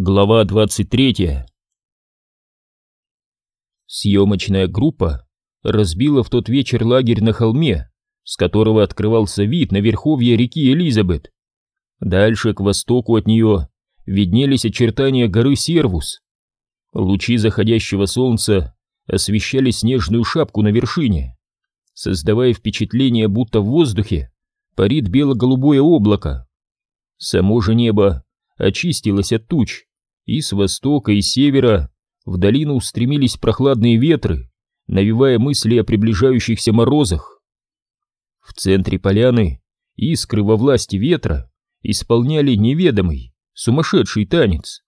Глава 23 Съемочная группа разбила в тот вечер лагерь на холме, с которого открывался вид на верховье реки Элизабет. Дальше, к востоку от нее, виднелись очертания горы Сервус. Лучи заходящего солнца освещали снежную шапку на вершине, создавая впечатление, будто в воздухе парит бело-голубое облако. Само же небо очистилось от туч, и с востока и севера в долину устремились прохладные ветры, навевая мысли о приближающихся морозах. В центре поляны искры во власти ветра исполняли неведомый, сумасшедший танец.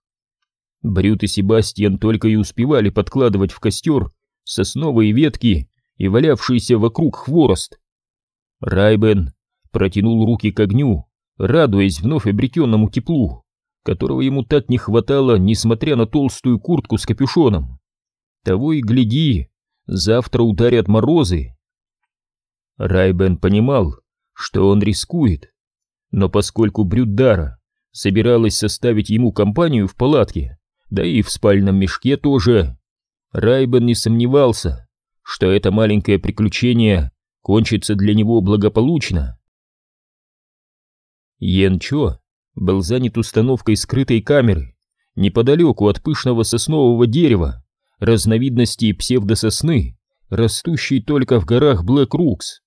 Брют и Себастьян только и успевали подкладывать в костер сосновые ветки и валявшийся вокруг хворост. Райбен протянул руки к огню, радуясь вновь обретенному теплу которого ему так не хватало, несмотря на толстую куртку с капюшоном. Того и гляди, завтра ударят морозы. Райбен понимал, что он рискует, но поскольку Брюддара собиралась составить ему компанию в палатке, да и в спальном мешке тоже, Райбен не сомневался, что это маленькое приключение кончится для него благополучно. Йен-Чо был занят установкой скрытой камеры неподалеку от пышного соснового дерева, разновидности псевдососны, растущей только в горах Блэк-Рукс.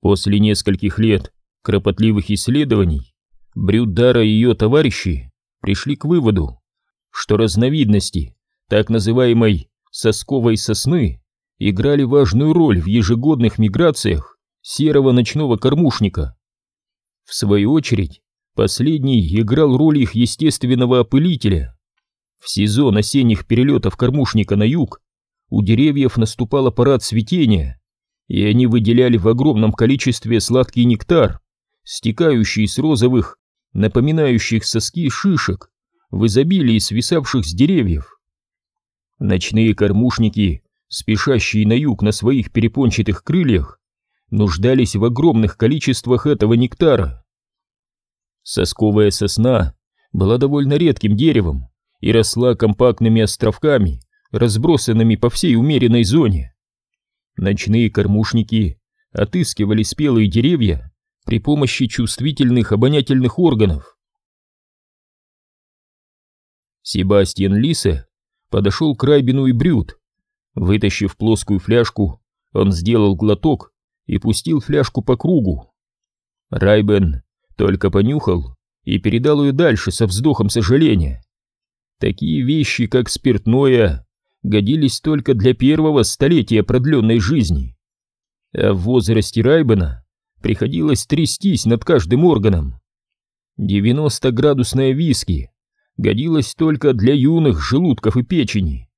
После нескольких лет кропотливых исследований Брюдара и ее товарищи пришли к выводу, что разновидности так называемой сосковой сосны играли важную роль в ежегодных миграциях серого ночного кормушника. В свою очередь, последний играл роль их естественного опылителя. В сезон осенних перелетов кормушника на юг у деревьев наступал аппарат цветения, и они выделяли в огромном количестве сладкий нектар, стекающий с розовых, напоминающих соски шишек, в изобилии свисавших с деревьев. Ночные кормушники, спешащие на юг на своих перепончатых крыльях, нуждались в огромных количествах этого нектара. Сосковая сосна была довольно редким деревом и росла компактными островками, разбросанными по всей умеренной зоне. Ночные кормушники отыскивали спелые деревья при помощи чувствительных обонятельных органов. Себастьян Лисе подошел к Райбину и Брют. Вытащив плоскую фляжку, он сделал глоток и пустил фляжку по кругу. Райбен только понюхал и передал ее дальше со вздохом сожаления. Такие вещи, как спиртное, годились только для первого столетия продленной жизни. А в возрасте Райбена приходилось трястись над каждым органом. 90-градусная виски годилась только для юных желудков и печени.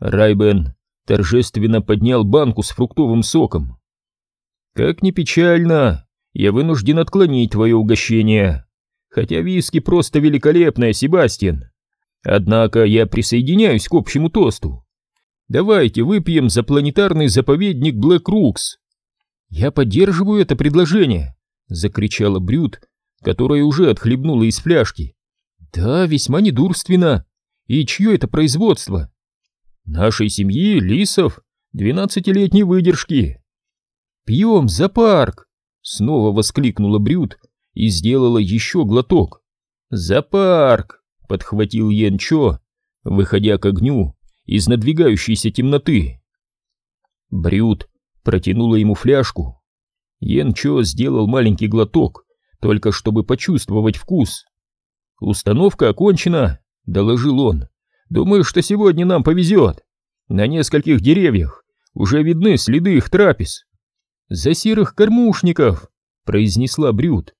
Райбен торжественно поднял банку с фруктовым соком. Как ни печально, я вынужден отклонить твое угощение. Хотя виски просто великолепная, Себастьян. Однако я присоединяюсь к общему тосту. Давайте выпьем за планетарный заповедник Блэк Рукс. Я поддерживаю это предложение, закричала Брюд, которая уже отхлебнула из фляжки. Да, весьма недурственно. И чье это производство? Нашей семьи, лисов, двенадцатилетней выдержки. Пьем за парк, снова воскликнула Брюд и сделала еще глоток. «За парк!» — подхватил Янчо, выходя к огню из надвигающейся темноты. Брюд протянула ему фляжку. Янчо сделал маленький глоток, только чтобы почувствовать вкус. «Установка окончена», — доложил он. «Думаю, что сегодня нам повезет. На нескольких деревьях уже видны следы их трапез». «За серых кормушников», — произнесла Брюд.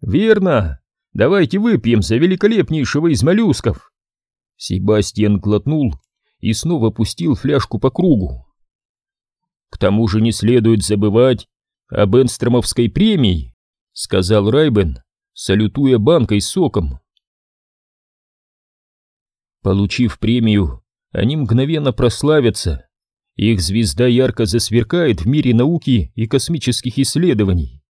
«Верно! Давайте выпьем за великолепнейшего из моллюсков!» Себастьян глотнул и снова пустил фляжку по кругу. «К тому же не следует забывать об Энстромовской премии», — сказал Райбен, салютуя банкой с соком. Получив премию, они мгновенно прославятся. Их звезда ярко засверкает в мире науки и космических исследований.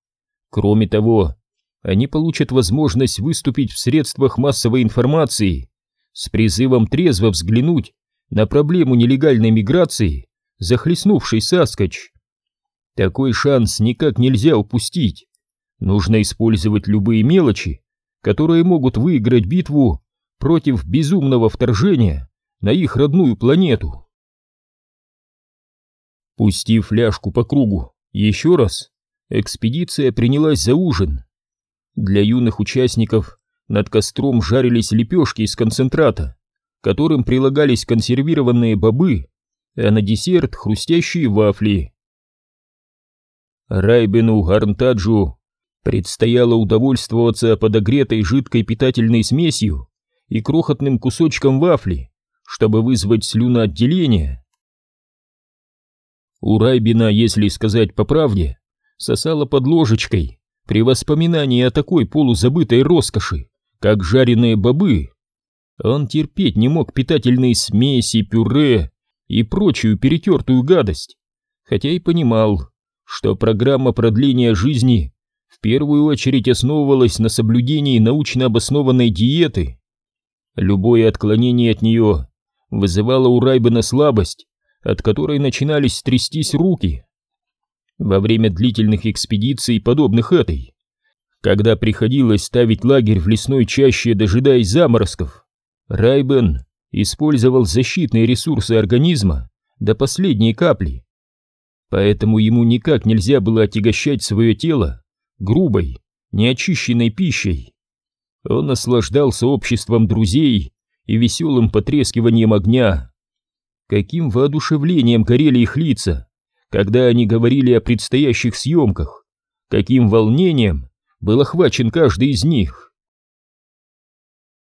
Кроме того, они получат возможность выступить в средствах массовой информации с призывом трезво взглянуть на проблему нелегальной миграции, захлестнувшей Саскоч. Такой шанс никак нельзя упустить. Нужно использовать любые мелочи, которые могут выиграть битву против безумного вторжения на их родную планету. Пустив фляжку по кругу еще раз, экспедиция принялась за ужин. Для юных участников над костром жарились лепешки из концентрата, которым прилагались консервированные бобы, а на десерт хрустящие вафли. Райбену Гарнтаджу предстояло удовольствоваться подогретой жидкой питательной смесью и крохотным кусочком вафли, чтобы вызвать слюноотделение. У Райбина, если сказать по правде, сосала под ложечкой при воспоминании о такой полузабытой роскоши, как жареные бобы. Он терпеть не мог питательные смеси, пюре и прочую перетертую гадость, хотя и понимал, что программа продления жизни в первую очередь основывалась на соблюдении научно обоснованной диеты. Любое отклонение от нее вызывало у Райбена слабость, от которой начинались трястись руки. Во время длительных экспедиций, подобных этой, когда приходилось ставить лагерь в лесной чаще, дожидаясь заморозков, Райбен использовал защитные ресурсы организма до последней капли. Поэтому ему никак нельзя было отягощать свое тело грубой, неочищенной пищей. Он наслаждался обществом друзей и веселым потрескиванием огня. Каким воодушевлением горели их лица, когда они говорили о предстоящих съемках, каким волнением был охвачен каждый из них.